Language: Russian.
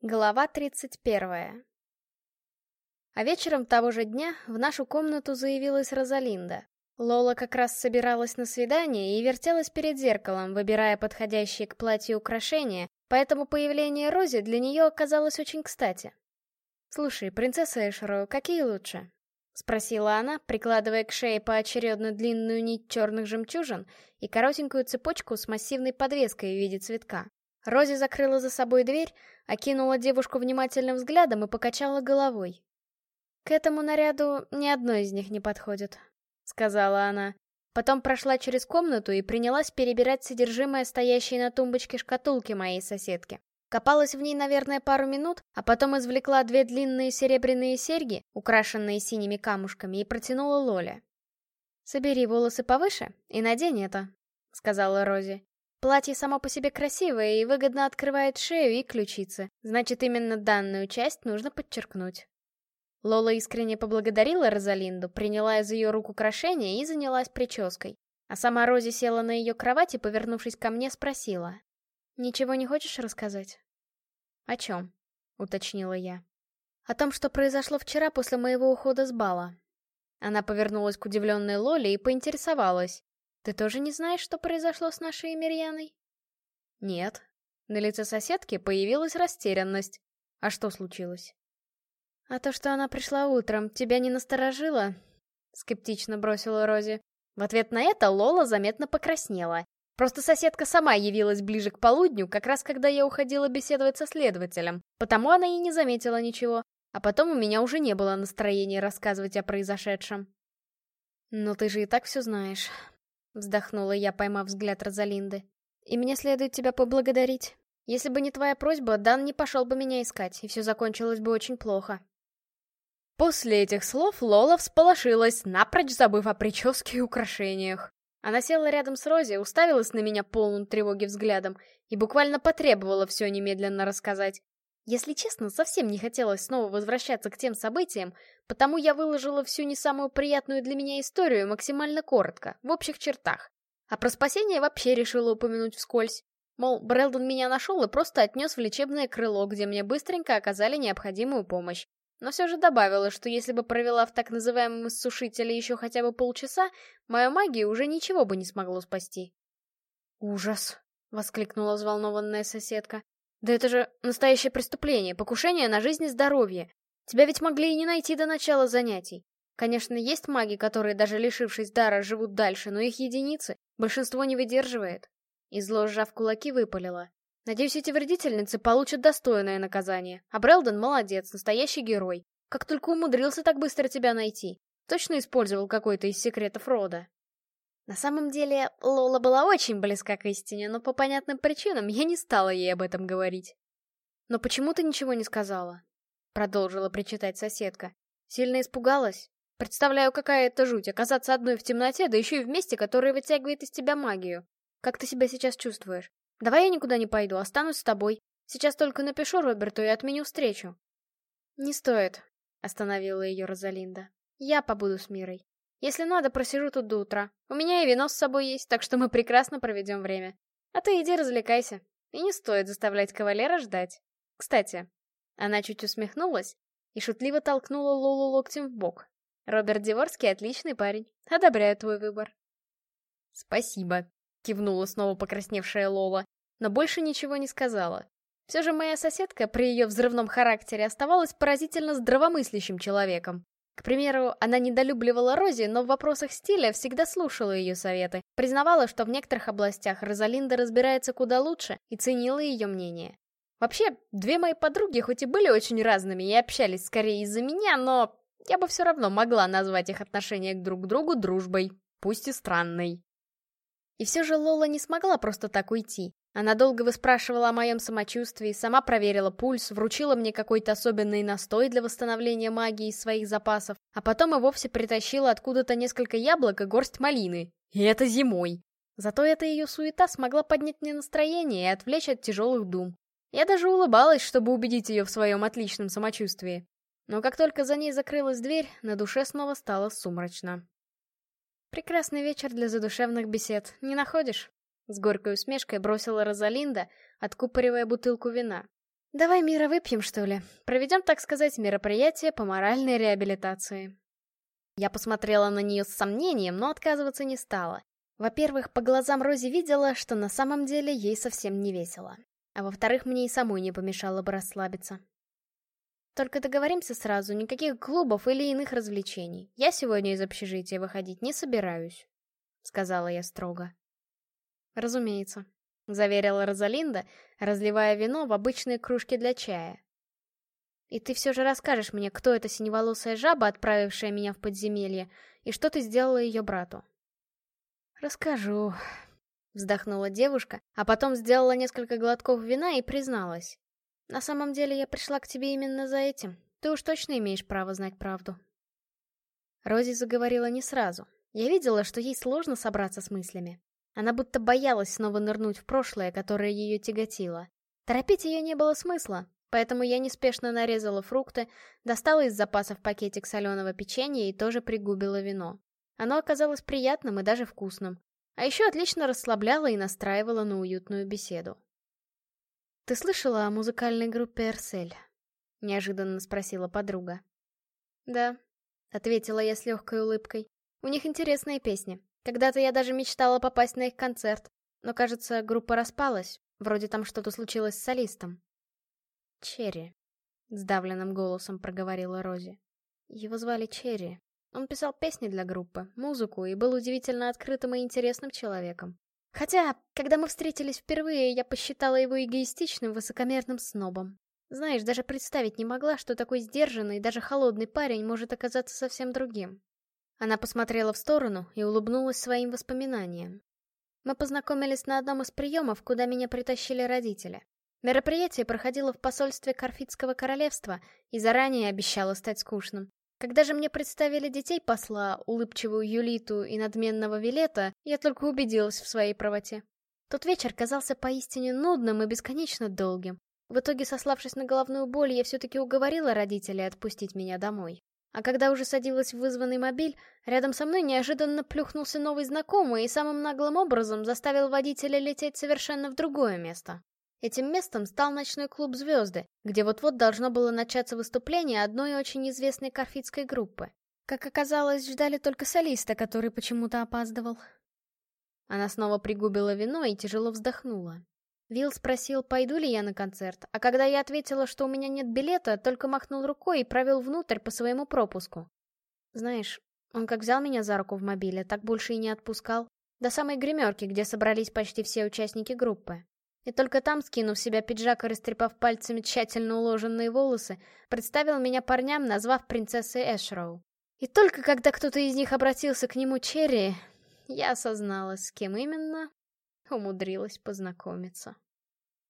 Глава 31 А вечером того же дня в нашу комнату заявилась Розалинда. Лола как раз собиралась на свидание и вертелась перед зеркалом, выбирая подходящие к платью украшения, поэтому появление Рози для нее оказалось очень кстати. «Слушай, принцесса Эшеро, какие лучше?» — спросила она, прикладывая к шее поочередно длинную нить черных жемчужин и коротенькую цепочку с массивной подвеской в виде цветка. Рози закрыла за собой дверь, окинула девушку внимательным взглядом и покачала головой. «К этому наряду ни одно из них не подходит», — сказала она. Потом прошла через комнату и принялась перебирать содержимое стоящей на тумбочке шкатулки моей соседки. Копалась в ней, наверное, пару минут, а потом извлекла две длинные серебряные серьги, украшенные синими камушками, и протянула Лоле. «Собери волосы повыше и надень это», — сказала Рози. Платье само по себе красивое и выгодно открывает шею и ключицы, значит, именно данную часть нужно подчеркнуть. Лола искренне поблагодарила Розалинду, приняла из ее рук украшение и занялась прической. А сама Рози села на ее кровать и, повернувшись ко мне, спросила. «Ничего не хочешь рассказать?» «О чем?» — уточнила я. «О том, что произошло вчера после моего ухода с бала». Она повернулась к удивленной Лоле и поинтересовалась. Ты тоже не знаешь, что произошло с нашей Эмирьяной? Нет. На лице соседки появилась растерянность. А что случилось? А то, что она пришла утром, тебя не насторожило? Скептично бросила Рози. В ответ на это Лола заметно покраснела. Просто соседка сама явилась ближе к полудню, как раз когда я уходила беседовать со следователем. Потому она и не заметила ничего. А потом у меня уже не было настроения рассказывать о произошедшем. «Ну ты же и так все знаешь», Вздохнула я, поймав взгляд Розалинды. И мне следует тебя поблагодарить. Если бы не твоя просьба, Дан не пошел бы меня искать, и все закончилось бы очень плохо. После этих слов Лола всполошилась, напрочь забыв о прическе и украшениях. Она села рядом с Рози, уставилась на меня полным тревоги взглядом и буквально потребовала все немедленно рассказать. Если честно, совсем не хотелось снова возвращаться к тем событиям, потому я выложила всю не самую приятную для меня историю максимально коротко, в общих чертах. А про спасение вообще решила упомянуть вскользь. Мол, Брэлдон меня нашел и просто отнес в лечебное крыло, где мне быстренько оказали необходимую помощь. Но все же добавила, что если бы провела в так называемом иссушителе еще хотя бы полчаса, мою магию уже ничего бы не смогло спасти. «Ужас!» — воскликнула взволнованная соседка. Да это же настоящее преступление, покушение на жизнь и здоровье. Тебя ведь могли и не найти до начала занятий. Конечно, есть маги, которые, даже лишившись дара, живут дальше, но их единицы, большинство не выдерживает. И зло сжав кулаки, выпалила. Надеюсь, эти вредительницы получат достойное наказание. А Брэлдон молодец, настоящий герой. Как только умудрился так быстро тебя найти. Точно использовал какой-то из секретов рода. На самом деле, Лола была очень близка к истине, но по понятным причинам я не стала ей об этом говорить. «Но почему ты ничего не сказала?» Продолжила причитать соседка. «Сильно испугалась? Представляю, какая это жуть, оказаться одной в темноте, да еще и в месте, которое вытягивает из тебя магию. Как ты себя сейчас чувствуешь? Давай я никуда не пойду, останусь с тобой. Сейчас только напишу Роберту и отменю встречу». «Не стоит», — остановила ее Розалинда. «Я побуду с Мирой. Если надо, просижу тут до утра. У меня и вино с собой есть, так что мы прекрасно проведем время. А ты иди развлекайся. И не стоит заставлять кавалера ждать. Кстати, она чуть усмехнулась и шутливо толкнула Лолу локтем в бок. Роберт Диворский отличный парень. Одобряю твой выбор. Спасибо, кивнула снова покрасневшая Лола, но больше ничего не сказала. Все же моя соседка при ее взрывном характере оставалась поразительно здравомыслящим человеком. К примеру, она недолюбливала Рози, но в вопросах стиля всегда слушала ее советы, признавала, что в некоторых областях Розалинда разбирается куда лучше и ценила ее мнение. Вообще, две мои подруги хоть и были очень разными и общались скорее из-за меня, но я бы все равно могла назвать их отношение друг к другу дружбой, пусть и странной. И все же Лола не смогла просто так уйти. Она долго выспрашивала о моем самочувствии, сама проверила пульс, вручила мне какой-то особенный настой для восстановления магии из своих запасов, а потом и вовсе притащила откуда-то несколько яблок и горсть малины. И это зимой. Зато эта ее суета смогла поднять мне настроение и отвлечь от тяжелых дум. Я даже улыбалась, чтобы убедить ее в своем отличном самочувствии. Но как только за ней закрылась дверь, на душе снова стало сумрачно. Прекрасный вечер для задушевных бесед, не находишь? С горькой усмешкой бросила Розалинда, откупоривая бутылку вина. Давай, Мира, выпьем, что ли? Проведем, так сказать, мероприятие по моральной реабилитации. Я посмотрела на нее с сомнением, но отказываться не стала. Во-первых, по глазам Рози видела, что на самом деле ей совсем не весело. А во-вторых, мне и самой не помешало бы расслабиться. Только договоримся сразу, никаких клубов или иных развлечений. Я сегодня из общежития выходить не собираюсь, — сказала я строго. Разумеется, — заверила Розалинда, разливая вино в обычные кружки для чая. «И ты все же расскажешь мне, кто эта синеволосая жаба, отправившая меня в подземелье, и что ты сделала ее брату?» «Расскажу», — вздохнула девушка, а потом сделала несколько глотков вина и призналась. «На самом деле я пришла к тебе именно за этим. Ты уж точно имеешь право знать правду». Рози заговорила не сразу. Я видела, что ей сложно собраться с мыслями. Она будто боялась снова нырнуть в прошлое, которое ее тяготило. Торопить ее не было смысла, поэтому я неспешно нарезала фрукты, достала из запасов пакетик соленого печенья и тоже пригубила вино. Оно оказалось приятным и даже вкусным. А еще отлично расслабляло и настраивало на уютную беседу. «Ты слышала о музыкальной группе «Эрсель»?» — неожиданно спросила подруга. «Да», — ответила я с легкой улыбкой. «У них интересные песни. Когда-то я даже мечтала попасть на их концерт, но, кажется, группа распалась, вроде там что-то случилось с солистом. «Черри», — сдавленным голосом проговорила Рози. Его звали Черри. Он писал песни для группы, музыку и был удивительно открытым и интересным человеком. Хотя, когда мы встретились впервые, я посчитала его эгоистичным, высокомерным снобом. Знаешь, даже представить не могла, что такой сдержанный, даже холодный парень может оказаться совсем другим. Она посмотрела в сторону и улыбнулась своим воспоминаниям. Мы познакомились на одном из приемов, куда меня притащили родители. Мероприятие проходило в посольстве Карфитского королевства и заранее обещало стать скучным. Когда же мне представили детей посла, улыбчивую Юлиту и надменного Вилета, я только убедилась в своей правоте. Тот вечер казался поистине нудным и бесконечно долгим. В итоге, сославшись на головную боль, я все-таки уговорила родителей отпустить меня домой. А когда уже садилась в вызванный мобиль, рядом со мной неожиданно плюхнулся новый знакомый и самым наглым образом заставил водителя лететь совершенно в другое место. Этим местом стал ночной клуб «Звезды», где вот-вот должно было начаться выступление одной очень известной карфитской группы. Как оказалось, ждали только солиста, который почему-то опаздывал. Она снова пригубила вино и тяжело вздохнула. Вилл спросил, пойду ли я на концерт, а когда я ответила, что у меня нет билета, только махнул рукой и провел внутрь по своему пропуску. Знаешь, он как взял меня за руку в мобиле, так больше и не отпускал. До самой гримерки, где собрались почти все участники группы. И только там, скинув себя пиджак и растрепав пальцами тщательно уложенные волосы, представил меня парням, назвав принцессой Эшроу. И только когда кто-то из них обратился к нему Черри, я осозналась, с кем именно умудрилась познакомиться.